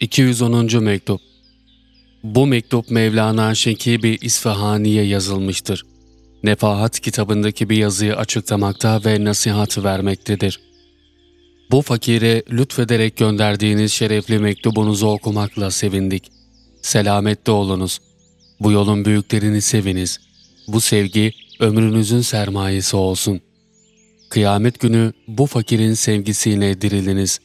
210. Mektup Bu mektup Mevlana Şekibi İsfahani'ye yazılmıştır. Nefahat kitabındaki bir yazıyı açıklamakta ve nasihat vermektedir. Bu fakire lütfederek gönderdiğiniz şerefli mektubunuzu okumakla sevindik. Selamette olunuz. Bu yolun büyüklerini seviniz. Bu sevgi ömrünüzün sermayesi olsun. Kıyamet günü bu fakirin sevgisiyle diriliniz.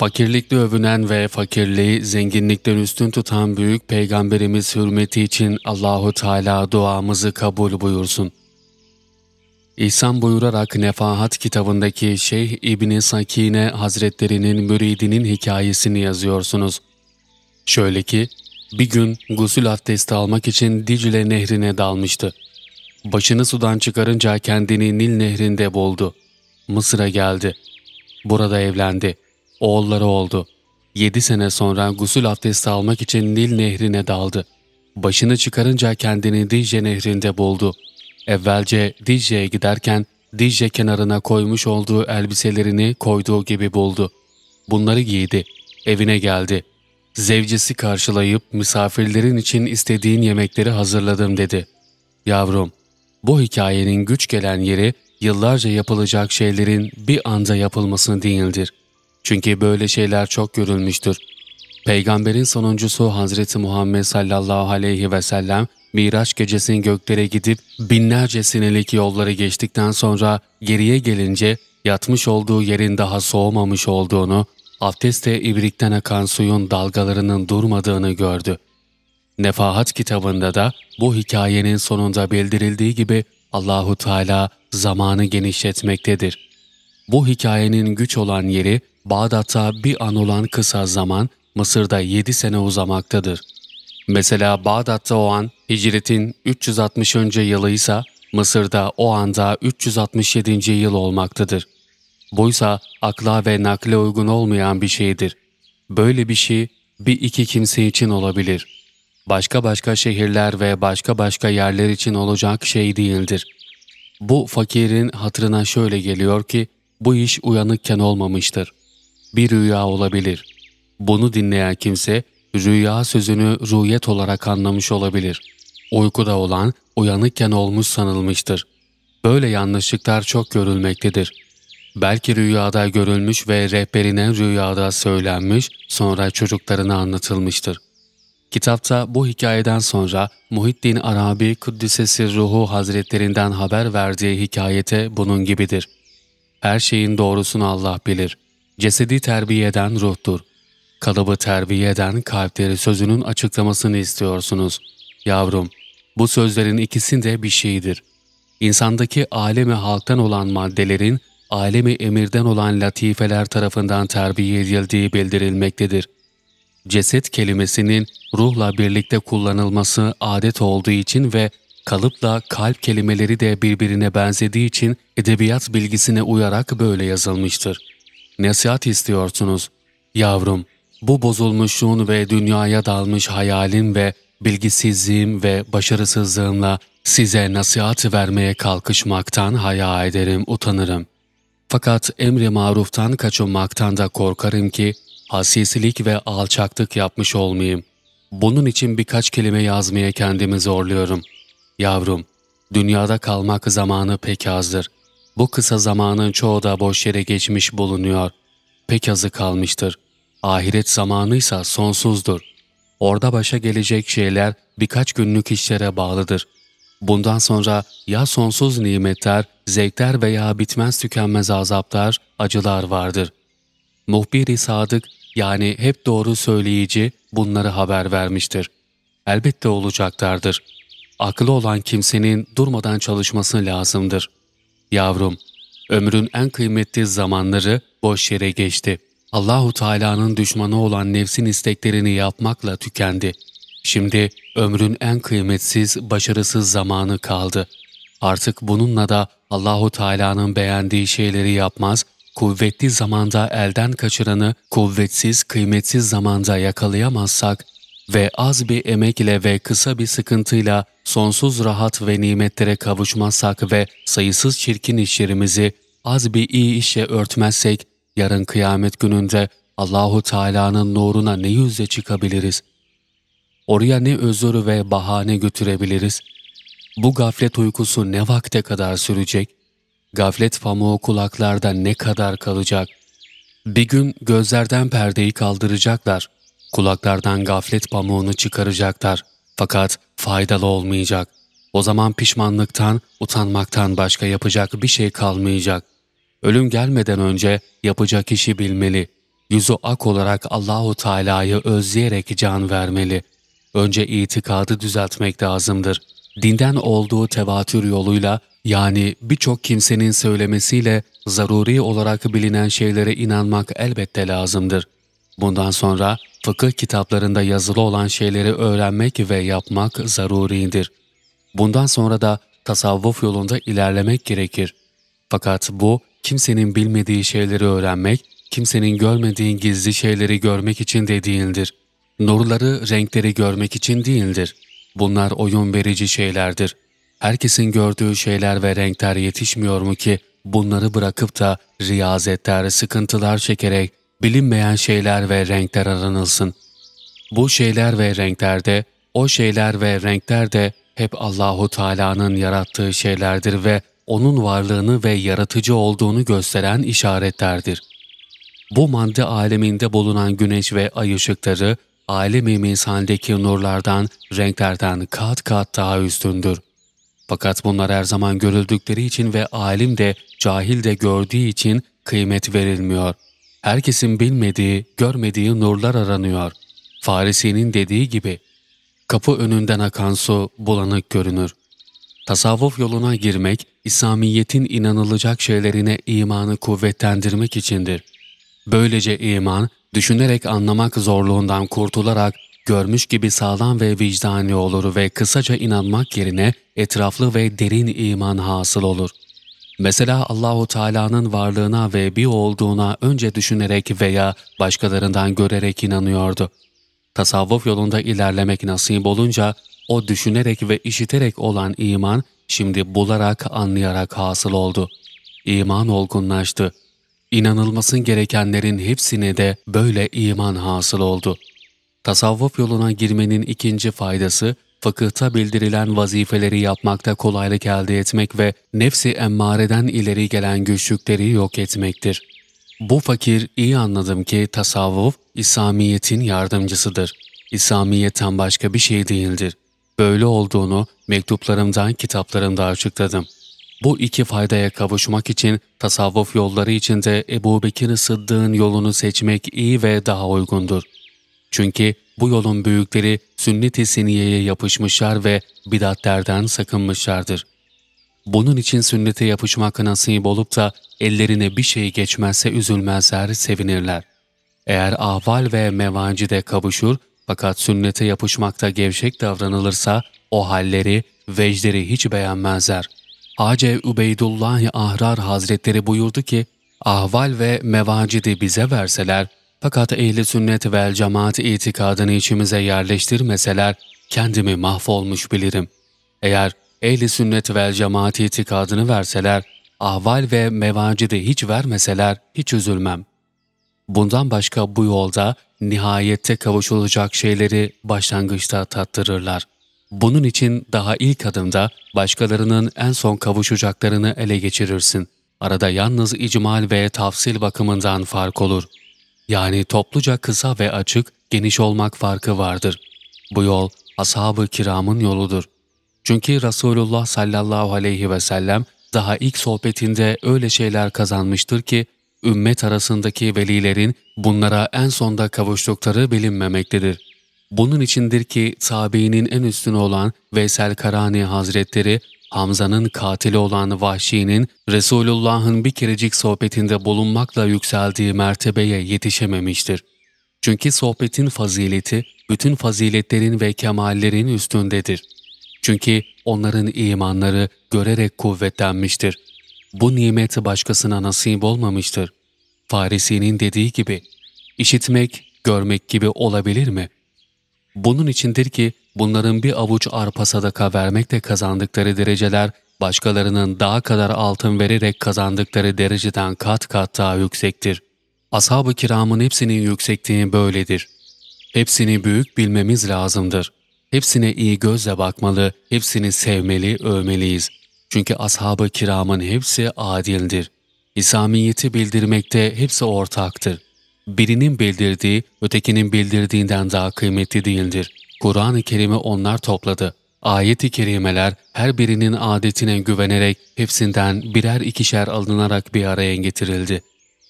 Fakirlikle övünen ve fakirliği zenginlikten üstün tutan büyük peygamberimiz hürmeti için Allahu Teala duamızı kabul buyursun. İhsan buyurarak Nefahat kitabındaki Şeyh İbni Sakine Hazretlerinin müridinin hikayesini yazıyorsunuz. Şöyle ki, bir gün gusül abdesti almak için Dicle nehrine dalmıştı. Başını sudan çıkarınca kendini Nil nehrinde buldu. Mısır'a geldi. Burada evlendi. Oğulları oldu. Yedi sene sonra gusül abdesti almak için Nil nehrine daldı. Başını çıkarınca kendini Dicle nehrinde buldu. Evvelce Dicle'ye giderken Dicle kenarına koymuş olduğu elbiselerini koyduğu gibi buldu. Bunları giydi. Evine geldi. Zevcesi karşılayıp misafirlerin için istediğin yemekleri hazırladım dedi. Yavrum, bu hikayenin güç gelen yeri yıllarca yapılacak şeylerin bir anda yapılması değildir. Çünkü böyle şeyler çok görülmüştür. Peygamberin sonuncusu Hazreti Muhammed sallallahu aleyhi ve sellem Miraç gecesinin göklere gidip binlerce senelik yolları geçtikten sonra geriye gelince yatmış olduğu yerin daha soğumamış olduğunu, abdestte ibrikten akan suyun dalgalarının durmadığını gördü. Nefahat kitabında da bu hikayenin sonunda bildirildiği gibi Allahu Teala zamanı genişletmektedir. Bu hikayenin güç olan yeri Bağdat'ta bir an olan kısa zaman Mısır'da 7 sene uzamaktadır. Mesela Bağdat'ta o an hicretin 360. yılı ise Mısır'da o anda 367. yıl olmaktadır. Buysa akla ve nakle uygun olmayan bir şeydir. Böyle bir şey bir iki kimse için olabilir. Başka başka şehirler ve başka başka yerler için olacak şey değildir. Bu fakirin hatırına şöyle geliyor ki, bu iş uyanıkken olmamıştır. Bir rüya olabilir. Bunu dinleyen kimse, rüya sözünü rüyet olarak anlamış olabilir. Uykuda olan, uyanıkken olmuş sanılmıştır. Böyle yanlışlıklar çok görülmektedir. Belki rüyada görülmüş ve rehberine rüyada söylenmiş, sonra çocuklarına anlatılmıştır. Kitapta bu hikayeden sonra Muhiddin Arabi Kuddisesi Ruhu Hazretlerinden haber verdiği hikayete bunun gibidir. Her şeyin doğrusunu Allah bilir. Cesedi terbiye eden ruhtur. Kalıbı terbiye eden kalpleri sözünün açıklamasını istiyorsunuz. Yavrum, bu sözlerin ikisinde bir şeydir. İnsandaki alemi halktan olan maddelerin alemi emirden olan latifeler tarafından terbiye edildiği bildirilmektedir. Ceset kelimesinin ruhla birlikte kullanılması adet olduğu için ve kalıpla kalp kelimeleri de birbirine benzediği için edebiyat bilgisine uyarak böyle yazılmıştır. Nasihat istiyorsunuz. Yavrum, bu bozulmuşluğun ve dünyaya dalmış hayalim ve bilgisizliğim ve başarısızlığımla size nasihat vermeye kalkışmaktan haya ederim, utanırım. Fakat emri maruftan kaçınmaktan da korkarım ki hasiyesilik ve alçaklık yapmış olmayayım. Bunun için birkaç kelime yazmaya kendimi zorluyorum. Yavrum, dünyada kalmak zamanı pek azdır. Bu kısa zamanın çoğu da boş yere geçmiş bulunuyor. Pek azı kalmıştır. Ahiret zamanıysa sonsuzdur. Orada başa gelecek şeyler birkaç günlük işlere bağlıdır. Bundan sonra ya sonsuz nimetler, zevkler veya bitmez tükenmez azaplar, acılar vardır. Muhbir-i Sadık yani hep doğru söyleyici bunları haber vermiştir. Elbette olacaklardır. Aklı olan kimsenin durmadan çalışması lazımdır. Yavrum, ömrün en kıymetli zamanları boş yere geçti. Allahu Teala'nın düşmanı olan nefsin isteklerini yapmakla tükendi. Şimdi ömrün en kıymetsiz, başarısız zamanı kaldı. Artık bununla da Allahu Teala'nın beğendiği şeyleri yapmaz, kuvvetli zamanda elden kaçıranı kuvvetsiz, kıymetsiz zamanda yakalayamazsak ve az bir emek ile ve kısa bir sıkıntıyla sonsuz rahat ve nimetlere kavuşmazsak ve sayısız çirkin işlerimizi az bir iyi işe örtmezsek, yarın kıyamet gününde Allahu Teala'nın nuruna ne yüzle çıkabiliriz? Oraya ne özür ve bahane götürebiliriz? Bu gaflet uykusu ne vakte kadar sürecek? Gaflet pamuğu kulaklarda ne kadar kalacak? Bir gün gözlerden perdeyi kaldıracaklar. Kulaklardan gaflet pamuğunu çıkaracaklar. Fakat faydalı olmayacak. O zaman pişmanlıktan, utanmaktan başka yapacak bir şey kalmayacak. Ölüm gelmeden önce yapacak işi bilmeli. Yüzü ak olarak Allahu Teala'yı özleyerek can vermeli. Önce itikadı düzeltmek lazımdır. Dinden olduğu tevatür yoluyla yani birçok kimsenin söylemesiyle zaruri olarak bilinen şeylere inanmak elbette lazımdır. Bundan sonra fıkıh kitaplarında yazılı olan şeyleri öğrenmek ve yapmak zaruridir. Bundan sonra da tasavvuf yolunda ilerlemek gerekir. Fakat bu kimsenin bilmediği şeyleri öğrenmek, kimsenin görmediği gizli şeyleri görmek için de değildir. Nurları, renkleri görmek için değildir. Bunlar oyun verici şeylerdir. Herkesin gördüğü şeyler ve renkler yetişmiyor mu ki bunları bırakıp da riyazetler, sıkıntılar çekerek bilinmeyen şeyler ve renkler aranılsın. Bu şeyler ve renklerde, o şeyler ve renkler de hep Allahu Teala'nın yarattığı şeylerdir ve onun varlığını ve yaratıcı olduğunu gösteren işaretlerdir. Bu madde aleminde bulunan güneş ve ay ışıkları, alemi misaldeki nurlardan, renklerden kat kat daha üstündür. Fakat bunlar her zaman görüldükleri için ve alim de, cahil de gördüğü için kıymet verilmiyor. Herkesin bilmediği, görmediği nurlar aranıyor. Farisi'nin dediği gibi, kapı önünden akan su bulanık görünür. Tasavvuf yoluna girmek, İslamiyet'in inanılacak şeylerine imanı kuvvetlendirmek içindir. Böylece iman, düşünerek anlamak zorluğundan kurtularak görmüş gibi sağlam ve vicdani olur ve kısaca inanmak yerine etraflı ve derin iman hasıl olur. Mesela Allahu Teala'nın varlığına ve bir olduğuna önce düşünerek veya başkalarından görerek inanıyordu. Tasavvuf yolunda ilerlemek nasip olunca o düşünerek ve işiterek olan iman şimdi bularak anlayarak hasıl oldu. İman olgunlaştı. İnanılmasın gerekenlerin hepsine de böyle iman hasıl oldu. Tasavvuf yoluna girmenin ikinci faydası, fıkıhta bildirilen vazifeleri yapmakta kolaylık elde etmek ve nefsi emmareden ileri gelen güçlükleri yok etmektir. Bu fakir iyi anladım ki tasavvuf, İslamiyet'in yardımcısıdır. İslamiyetten başka bir şey değildir. Böyle olduğunu mektuplarımdan, kitaplarımda açıkladım. Bu iki faydaya kavuşmak için tasavvuf yolları içinde Ebu Bekir Sıddık'ın yolunu seçmek iyi ve daha uygundur. Çünkü bu yolun büyükleri sünnet-i seniyeye yapışmışlar ve bidatlerden sakınmışlardır. Bunun için sünnete yapışmak nasip olup da ellerine bir şey geçmezse üzülmezler, sevinirler. Eğer ahval ve mevacide kavuşur fakat sünnete yapışmakta gevşek davranılırsa o halleri, vecleri hiç beğenmezler. Hace Übeydullah Ahrar Hazretleri buyurdu ki, ahval ve mevacidi bize verseler, fakat ehli sünnet vel cemaat itikadını içimize yerleştirmeseler, kendimi mahvolmuş bilirim. Eğer ehli sünnet vel cemaat itikadını verseler, ahval ve mevacidi hiç vermeseler, hiç üzülmem. Bundan başka bu yolda nihayette kavuşulacak şeyleri başlangıçta tattırırlar. Bunun için daha ilk adımda başkalarının en son kavuşacaklarını ele geçirirsin. Arada yalnız icmal ve tafsil bakımından fark olur. Yani topluca kısa ve açık, geniş olmak farkı vardır. Bu yol ashab-ı kiramın yoludur. Çünkü Resulullah sallallahu aleyhi ve sellem daha ilk sohbetinde öyle şeyler kazanmıştır ki, ümmet arasındaki velilerin bunlara en sonda kavuştukları bilinmemektedir. Bunun içindir ki tabiinin en üstünü olan Veysel Karani Hazretleri, Hamza'nın katili olan Vahşi'nin Resulullah'ın bir kerecik sohbetinde bulunmakla yükseldiği mertebeye yetişememiştir. Çünkü sohbetin fazileti bütün faziletlerin ve kemallerin üstündedir. Çünkü onların imanları görerek kuvvetlenmiştir. Bu nimet başkasına nasip olmamıştır. Farisi'nin dediği gibi, işitmek, görmek gibi olabilir mi? Bunun içindir ki bunların bir avuç arpa sadaka vermekle kazandıkları dereceler, başkalarının daha kadar altın vererek kazandıkları dereceden kat kat daha yüksektir. Ashab-ı kiramın hepsinin yüksekliği böyledir. Hepsini büyük bilmemiz lazımdır. Hepsine iyi gözle bakmalı, hepsini sevmeli, övmeliyiz. Çünkü ashab-ı kiramın hepsi adildir. İslamiyeti bildirmekte hepsi ortaktır. Birinin bildirdiği, ötekinin bildirdiğinden daha kıymetli değildir. Kur'an-ı Kerim'i onlar topladı. Ayet-i kerimeler her birinin adetine güvenerek hepsinden birer ikişer alınarak bir araya getirildi.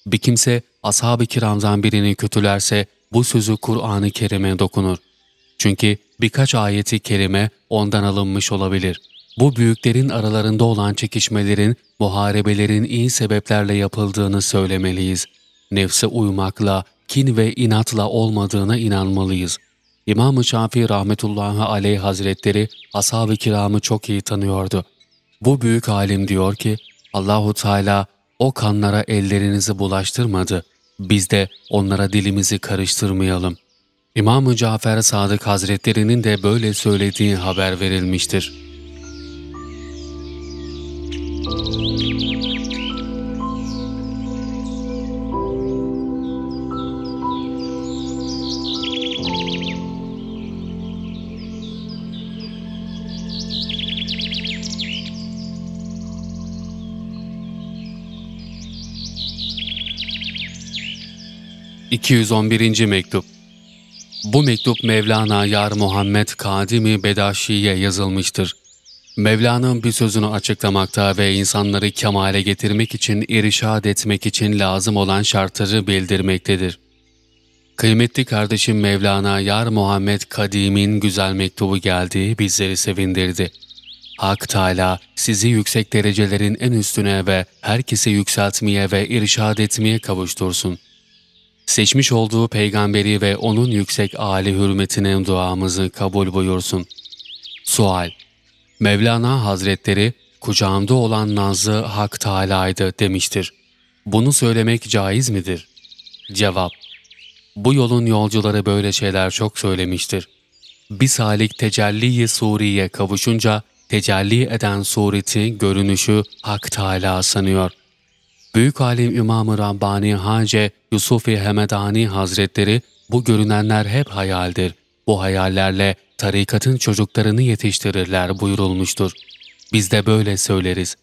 Bir kimse ashab-ı kiramdan birini kötülerse bu sözü Kur'an-ı Kerim'e dokunur. Çünkü birkaç ayeti kerime ondan alınmış olabilir. Bu büyüklerin aralarında olan çekişmelerin, muharebelerin iyi sebeplerle yapıldığını söylemeliyiz. Nefse uymakla, kin ve inatla olmadığına inanmalıyız. İmam-ı Şafii rahmetullahi aleyh hazretleri ashab-ı kiramı çok iyi tanıyordu. Bu büyük alim diyor ki, Allahu Teala o kanlara ellerinizi bulaştırmadı. Biz de onlara dilimizi karıştırmayalım. İmam-ı Cafer Sadık Hazretlerinin de böyle söylediği haber verilmiştir. 211. Mektup Bu mektup Mevlana Yar Muhammed Kadimi Bedaşi'ye yazılmıştır. Mevla'nın bir sözünü açıklamakta ve insanları kemale getirmek için, irşad etmek için lazım olan şartları bildirmektedir. Kıymetli kardeşim Mevlana Yar Muhammed Kadim'in güzel mektubu geldiği bizleri sevindirdi. Hak Teala sizi yüksek derecelerin en üstüne ve herkesi yükseltmeye ve irşad etmeye kavuştursun.'' Seçmiş olduğu peygamberi ve onun yüksek âli hürmetine duamızı kabul buyursun. Sual Mevlana Hazretleri, kucağımda olan Nazlı Hak Teâlâ'ydı demiştir. Bunu söylemek caiz midir? Cevap Bu yolun yolcuları böyle şeyler çok söylemiştir. Bir salik tecelli-i suriye kavuşunca tecelli eden sureti, görünüşü Hak Teâlâ sanıyor. Büyük alim İmam-ı Rabbani Hace Yusuf-i Hemedani Hazretleri bu görünenler hep hayaldir. Bu hayallerle tarikatın çocuklarını yetiştirirler buyurulmuştur. Biz de böyle söyleriz.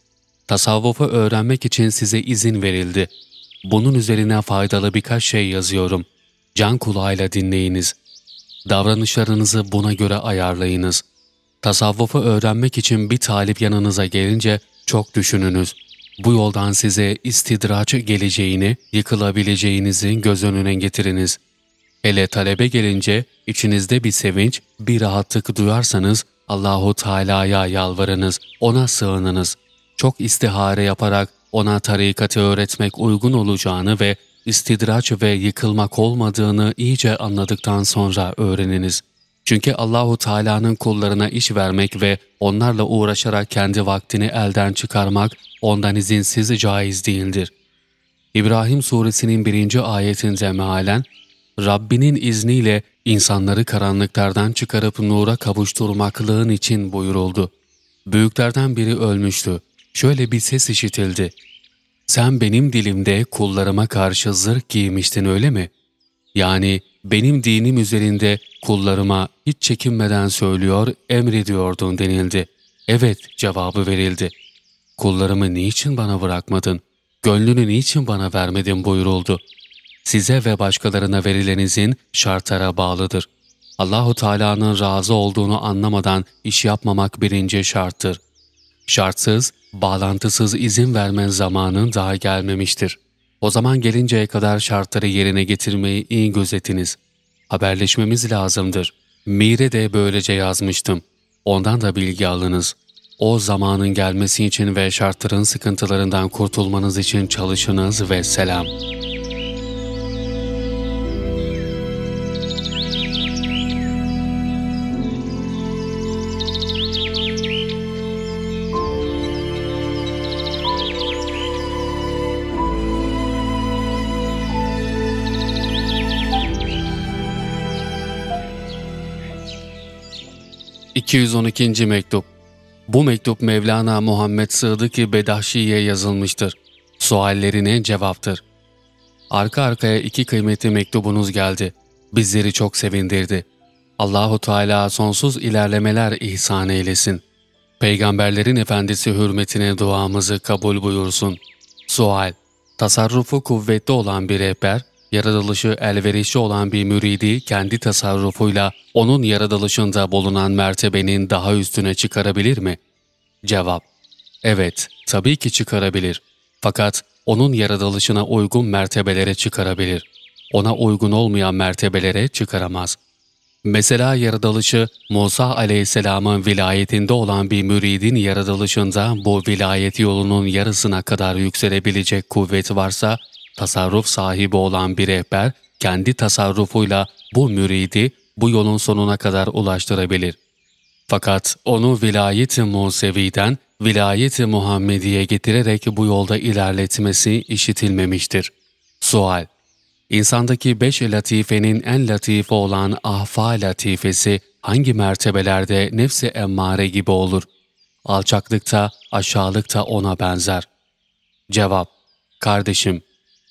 Tasavvufu öğrenmek için size izin verildi. Bunun üzerine faydalı birkaç şey yazıyorum. Can kulağıyla dinleyiniz. Davranışlarınızı buna göre ayarlayınız. Tasavvufu öğrenmek için bir talip yanınıza gelince çok düşününüz. Bu yoldan size istidraç geleceğini, yıkılabileceğinizi göz önüne getiriniz. Hele talebe gelince içinizde bir sevinç, bir rahatlık duyarsanız Allahu Teala'ya yalvarınız, ona sığınınız. Çok istihare yaparak ona tarikatı öğretmek uygun olacağını ve istidraç ve yıkılmak olmadığını iyice anladıktan sonra öğreniniz.'' Çünkü Allahu Teala'nın kullarına iş vermek ve onlarla uğraşarak kendi vaktini elden çıkarmak ondan izinsiz caiz değildir. İbrahim suresinin birinci ayetinde mealen, Rabbinin izniyle insanları karanlıklardan çıkarıp nura kavuşturmaklığın için buyuruldu. Büyüklerden biri ölmüştü. Şöyle bir ses işitildi. Sen benim dilimde kullarıma karşı zırh giymiştin öyle mi? Yani benim dinim üzerinde kullarıma hiç çekinmeden söylüyor, emrediyordun denildi. Evet cevabı verildi. Kullarımı niçin bana bırakmadın? Gönlünü niçin bana vermedin buyuruldu. Size ve başkalarına verilenizin şartlara bağlıdır. Allahu Teala'nın razı olduğunu anlamadan iş yapmamak birinci şarttır. Şartsız, bağlantısız izin vermen zamanın daha gelmemiştir.'' O zaman gelinceye kadar şartları yerine getirmeyi iyi gözetiniz. Haberleşmemiz lazımdır. Mire de böylece yazmıştım. Ondan da bilgi alınız. O zamanın gelmesi için ve şartların sıkıntılarından kurtulmanız için çalışınız ve selam.'' 212. Mektup Bu mektup Mevlana Muhammed Sıdık-ı Bedahşi'ye yazılmıştır. Suallerine cevaptır. arka arkaya iki kıymetli mektubunuz geldi. Bizleri çok sevindirdi. Allahu Teala sonsuz ilerlemeler ihsan eylesin. Peygamberlerin efendisi hürmetine duamızı kabul buyursun. Sual Tasarrufu kuvvetli olan bir rehber, yaratılışı elverişli olan bir müridi kendi tasarrufuyla onun yaratılışında bulunan mertebenin daha üstüne çıkarabilir mi? Cevap Evet, tabii ki çıkarabilir. Fakat onun yaratılışına uygun mertebelere çıkarabilir. Ona uygun olmayan mertebelere çıkaramaz. Mesela yaratılışı Musa aleyhisselamın vilayetinde olan bir müridin yaratılışında bu vilayet yolunun yarısına kadar yükselebilecek kuvvet varsa, tasarruf sahibi olan bir rehber kendi tasarrufuyla bu müridi bu yolun sonuna kadar ulaştırabilir. Fakat onu vilayet-i Musevi'den vilayet-i Muhammediye getirerek bu yolda ilerletmesi işitilmemiştir. Sual İnsandaki beş latifenin en latife olan ahfa latifesi hangi mertebelerde nefsi emmare gibi olur? Alçaklıkta, aşağılıkta ona benzer. Cevap Kardeşim,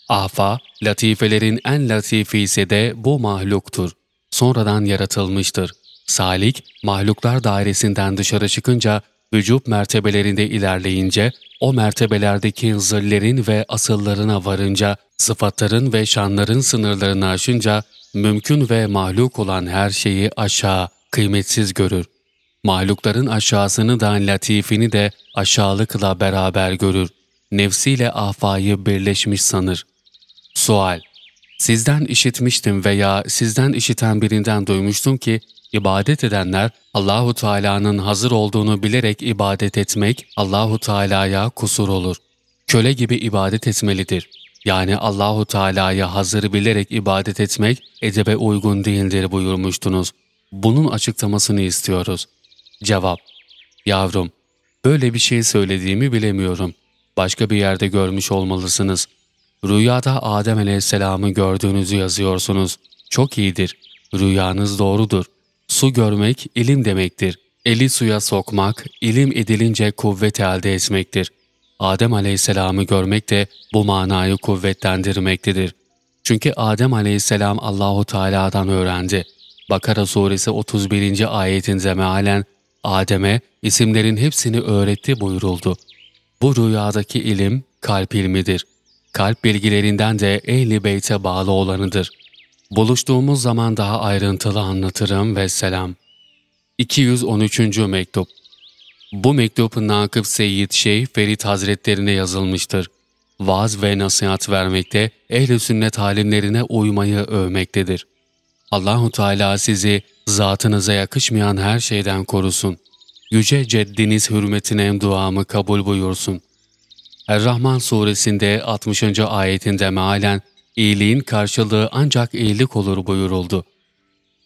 ahfa, latifelerin en latifisi de bu mahluktur. Sonradan yaratılmıştır. Salik, mahluklar dairesinden dışarı çıkınca, vücub mertebelerinde ilerleyince, o mertebelerdeki zillerin ve asıllarına varınca, sıfatların ve şanların sınırlarını aşınca, mümkün ve mahluk olan her şeyi aşağı, kıymetsiz görür. Mahlukların aşağısını da latifini de aşağılıkla beraber görür. Nefsiyle afayı birleşmiş sanır. Sual Sizden işitmiştim veya sizden işiten birinden duymuştum ki, İbadet edenler Allahu Teala'nın hazır olduğunu bilerek ibadet etmek Allahu Teala'ya kusur olur. Köle gibi ibadet etmelidir. Yani Allahu Teala'ya hazır bilerek ibadet etmek edebe uygun değildir buyurmuştunuz. Bunun açıklamasını istiyoruz. Cevap Yavrum, böyle bir şey söylediğimi bilemiyorum. Başka bir yerde görmüş olmalısınız. Rüyada Adem Aleyhisselam'ı gördüğünüzü yazıyorsunuz. Çok iyidir. Rüyanız doğrudur. Su görmek ilim demektir. Eli suya sokmak, ilim edilince kuvvet elde etmektir. Adem aleyhisselamı görmek de bu manayı kuvvetlendirmektedir. Çünkü Adem aleyhisselam Allahu Teala'dan öğrendi. Bakara suresi 31. ayetinde mealen Adem'e isimlerin hepsini öğretti buyuruldu. Bu rüyadaki ilim kalp ilmidir. Kalp bilgilerinden de ehli beyte bağlı olanıdır. Buluştuğumuz zaman daha ayrıntılı anlatırım ve selam. 213. Mektup Bu mektup Nakıp Seyyid Şeyh Ferit Hazretlerine yazılmıştır. Vaaz ve nasihat vermekte, ehl-i sünnet halimlerine uymayı övmektedir. Allahu Teala sizi zatınıza yakışmayan her şeyden korusun. Yüce ceddiniz hürmetine duamı kabul buyursun. Er-Rahman suresinde 60. ayetinde mealen iyiliğin karşılığı ancak iyilik olur buyuruldu.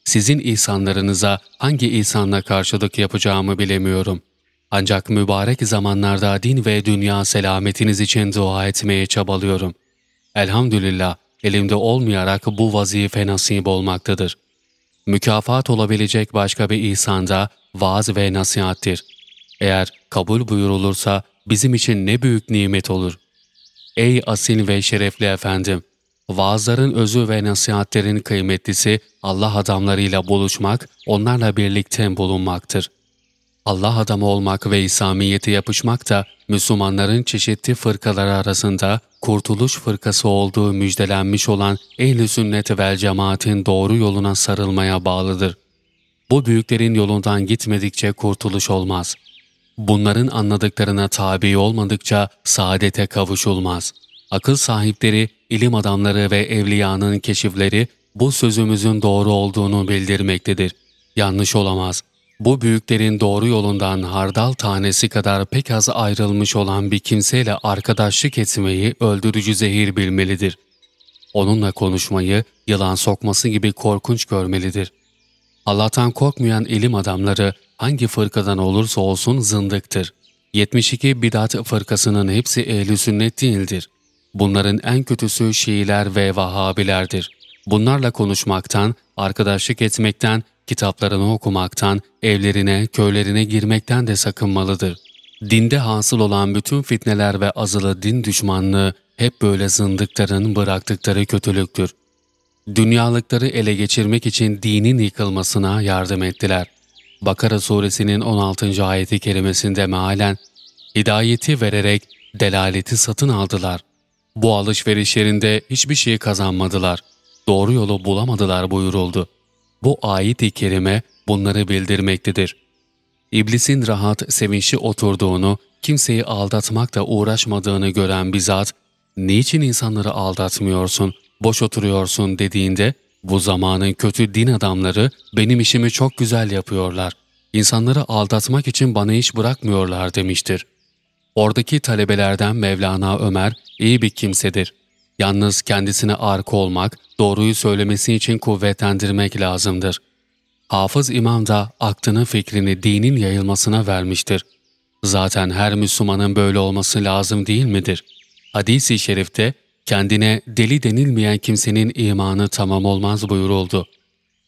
Sizin ihsanlarınıza hangi ihsanla karşılık yapacağımı bilemiyorum. Ancak mübarek zamanlarda din ve dünya selametiniz için dua etmeye çabalıyorum. Elhamdülillah elimde olmayarak bu vazife nasip olmaktadır. Mükafat olabilecek başka bir ihsan da vaaz ve nasihattir. Eğer kabul buyurulursa bizim için ne büyük nimet olur. Ey asil ve şerefli efendim! Vaazların özü ve nasihatlerin kıymetlisi Allah adamlarıyla buluşmak, onlarla birlikte bulunmaktır. Allah adamı olmak ve İslamiyete yapışmak da Müslümanların çeşitli fırkaları arasında kurtuluş fırkası olduğu müjdelenmiş olan ehl-i sünnet vel cemaatin doğru yoluna sarılmaya bağlıdır. Bu büyüklerin yolundan gitmedikçe kurtuluş olmaz. Bunların anladıklarına tabi olmadıkça saadete kavuşulmaz.'' Akıl sahipleri, ilim adamları ve evliyanın keşifleri bu sözümüzün doğru olduğunu bildirmektedir. Yanlış olamaz. Bu büyüklerin doğru yolundan hardal tanesi kadar pek az ayrılmış olan bir kimseyle arkadaşlık etmeyi öldürücü zehir bilmelidir. Onunla konuşmayı yılan sokması gibi korkunç görmelidir. Allah'tan korkmayan ilim adamları hangi fırkadan olursa olsun zındıktır. 72 bidat fırkasının hepsi ehli sünnet değildir. Bunların en kötüsü Şiiler ve Vahabilerdir. Bunlarla konuşmaktan, arkadaşlık etmekten, kitaplarını okumaktan, evlerine, köylerine girmekten de sakınmalıdır. Dinde hasıl olan bütün fitneler ve azılı din düşmanlığı hep böyle zındıkların bıraktıkları kötülüktür. Dünyalıkları ele geçirmek için dinin yıkılmasına yardım ettiler. Bakara suresinin 16. ayeti kerimesinde mealen, hidayeti vererek delaleti satın aldılar. Bu alışverişlerinde hiçbir şey kazanmadılar. Doğru yolu bulamadılar buyuruldu. Bu ayet-i kerime bunları bildirmektedir. İblisin rahat, sevinçli oturduğunu, kimseyi aldatmakla uğraşmadığını gören bizzat, ''Niçin insanları aldatmıyorsun, boş oturuyorsun?'' dediğinde, bu zamanın kötü din adamları benim işimi çok güzel yapıyorlar. İnsanları aldatmak için bana iş bırakmıyorlar demiştir. Oradaki talebelerden Mevlana Ömer iyi bir kimsedir. Yalnız kendisine arka olmak, doğruyu söylemesi için kuvvetlendirmek lazımdır. Hafız İmam da aklını fikrini dinin yayılmasına vermiştir. Zaten her Müslümanın böyle olması lazım değil midir? Hadis-i şerifte kendine deli denilmeyen kimsenin imanı tamam olmaz buyuruldu.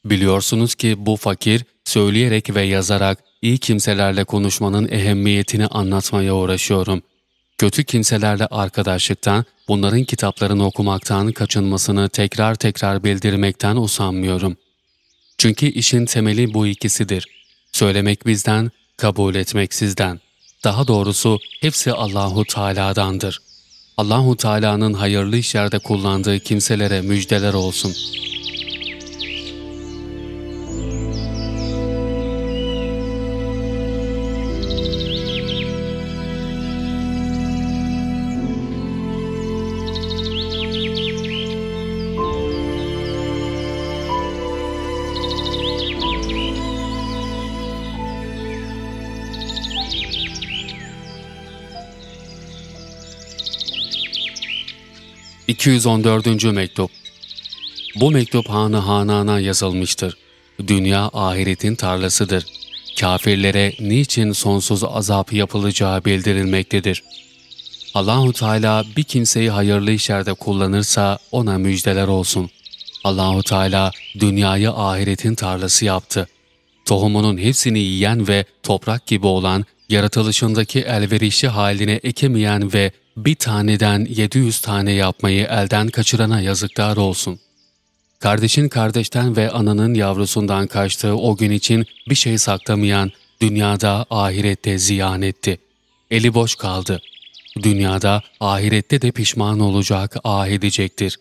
Biliyorsunuz ki bu fakir söyleyerek ve yazarak iyi kimselerle konuşmanın ehemmiyetini anlatmaya uğraşıyorum. Kötü kimselerle arkadaşlıktan, bunların kitaplarını okumaktan kaçınmasını tekrar tekrar bildirmekten usanmıyorum. Çünkü işin temeli bu ikisidir. Söylemek bizden, kabul etmek sizden. Daha doğrusu hepsi Allahu Teala'dandır. Allahu Teala'nın hayırlı işlerde kullandığı kimselere müjdeler olsun.'' 214. Mektup Bu mektup Hanı Hanan'a yazılmıştır. Dünya ahiretin tarlasıdır. Kafirlere niçin sonsuz azap yapılacağı bildirilmektedir. Allahu Teala bir kimseyi hayırlı işlerde kullanırsa ona müjdeler olsun. Allahu Teala dünyayı ahiretin tarlası yaptı. Tohumunun hepsini yiyen ve toprak gibi olan yaratılışındaki elverişli haline ekemeyen ve bir taneden 700 tane yapmayı elden kaçırana yazıklar olsun. Kardeşin kardeşten ve ananın yavrusundan kaçtığı o gün için bir şey saklamayan, dünyada ahirette ziyan etti. Eli boş kaldı. Dünyada ahirette de pişman olacak, ah edecektir.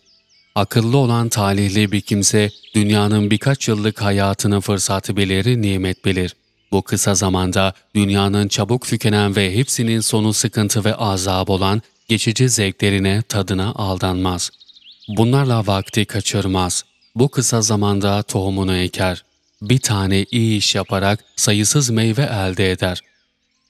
Akıllı olan talihli bir kimse, dünyanın birkaç yıllık hayatını fırsat bilir, nimet bilir. Bu kısa zamanda dünyanın çabuk tükenen ve hepsinin sonu sıkıntı ve azap olan geçici zevklerine, tadına aldanmaz. Bunlarla vakti kaçırmaz. Bu kısa zamanda tohumunu eker. Bir tane iyi iş yaparak sayısız meyve elde eder.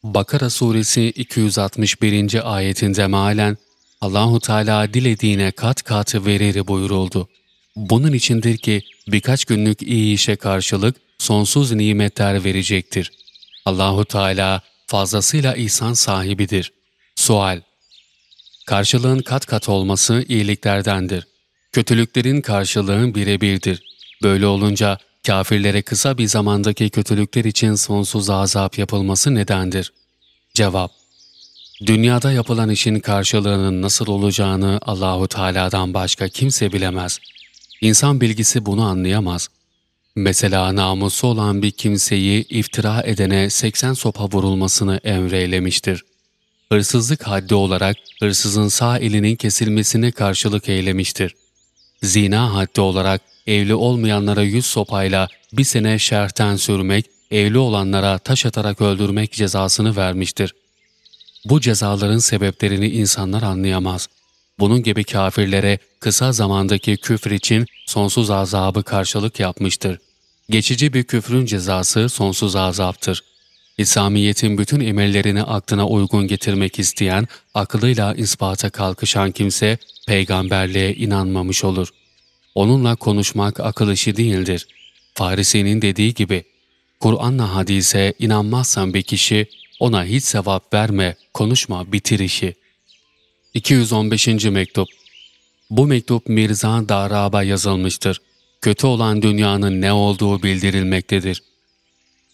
Bakara suresi 261. ayetinde mealen Allahu Teala dilediğine kat kat verir buyuruldu. Bunun içindir ki birkaç günlük iyi işe karşılık sonsuz nimetler verecektir. Allahu Teala fazlasıyla ihsan sahibidir. Sual Karşılığın kat kat olması iyiliklerdendir. Kötülüklerin karşılığı birebirdir. Böyle olunca kafirlere kısa bir zamandaki kötülükler için sonsuz azap yapılması nedendir? Cevap Dünyada yapılan işin karşılığının nasıl olacağını Allahu Teala'dan başka kimse bilemez. İnsan bilgisi bunu anlayamaz. Mesela namusu olan bir kimseyi iftira edene 80 sopa vurulmasını emreylemiştir. Hırsızlık haddi olarak hırsızın sağ elinin kesilmesine karşılık eylemiştir. Zina haddi olarak evli olmayanlara yüz sopayla bir sene şerhten sürmek, evli olanlara taş atarak öldürmek cezasını vermiştir. Bu cezaların sebeplerini insanlar anlayamaz. Bunun gibi kafirlere kısa zamandaki küfür için sonsuz azabı karşılık yapmıştır. Geçici bir küfrün cezası sonsuz azaptır. İslamiyet'in bütün emellerini aklına uygun getirmek isteyen, akılıyla ispata kalkışan kimse peygamberliğe inanmamış olur. Onunla konuşmak akıl işi değildir. Farisi'nin dediği gibi, Kur'an'la hadise inanmazsan bir kişi, ona hiç sevap verme, konuşma, bitir işi. 215. Mektup Bu mektup Mirza Darab'a yazılmıştır. Kötü olan dünyanın ne olduğu bildirilmektedir.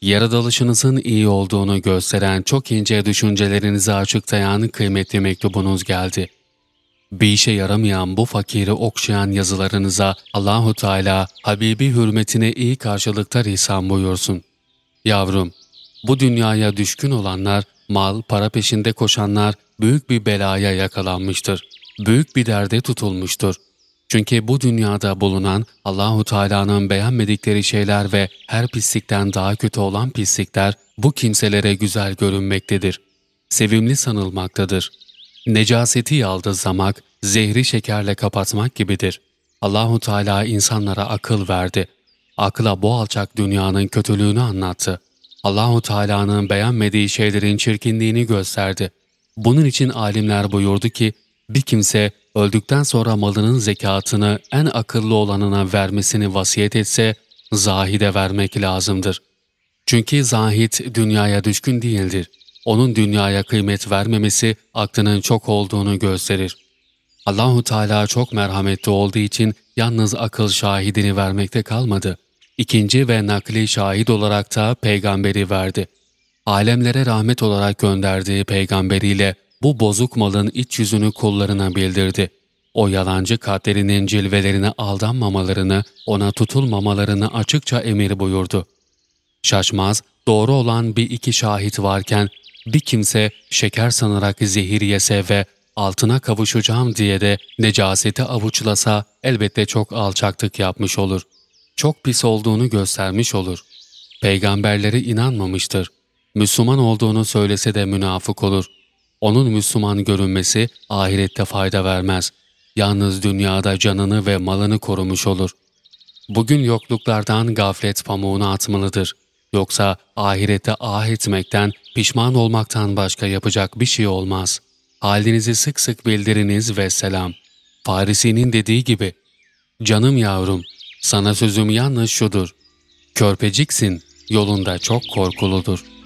Yaratılışınızın iyi olduğunu gösteren çok ince düşüncelerinizi açıklayan kıymetli mektubunuz geldi. Bir işe yaramayan bu fakiri okşayan yazılarınıza Allahu Teala Habibi hürmetine iyi karşılıklar ihsan buyursun. Yavrum, bu dünyaya düşkün olanlar, mal, para peşinde koşanlar büyük bir belaya yakalanmıştır. Büyük bir derde tutulmuştur. Çünkü bu dünyada bulunan Allahu Teala'nın beğenmedikleri şeyler ve her pislikten daha kötü olan pislikler bu kimselere güzel görünmektedir. Sevimli sanılmaktadır. Necaseti yaldızlamak, zehri şekerle kapatmak gibidir. Allahu Teala insanlara akıl verdi. Akla bu alçak dünyanın kötülüğünü anlattı. Allahu Teala'nın beğenmediği şeylerin çirkinliğini gösterdi. Bunun için alimler buyurdu ki, bir kimse öldükten sonra malının zekatını en akıllı olanına vermesini vasiyet etse, zahide vermek lazımdır. Çünkü zahit dünyaya düşkün değildir. Onun dünyaya kıymet vermemesi aklının çok olduğunu gösterir. Allahu Teala çok merhametli olduğu için yalnız akıl şahidini vermekte kalmadı. İkinci ve nakli şahit olarak da peygamberi verdi. Alemlere rahmet olarak gönderdiği peygamberiyle bu bozuk malın iç yüzünü kullarına bildirdi. O yalancı kaderinin cilvelerine aldanmamalarını, ona tutulmamalarını açıkça emir buyurdu. Şaşmaz, doğru olan bir iki şahit varken bir kimse şeker sanarak zehir yese ve altına kavuşacağım diye de necaseti avuçlasa elbette çok alçaklık yapmış olur. Çok pis olduğunu göstermiş olur. Peygamberleri inanmamıştır. Müslüman olduğunu söylese de münafık olur. Onun Müslüman görünmesi ahirette fayda vermez. Yalnız dünyada canını ve malını korumuş olur. Bugün yokluklardan gaflet pamuğunu atmalıdır. Yoksa ahirette ah etmekten, pişman olmaktan başka yapacak bir şey olmaz. Halinizi sık sık bildiriniz ve selam. Farisi'nin dediği gibi, Canım yavrum, sana sözüm yalnız şudur. Körpeciksin, yolunda çok korkuludur.''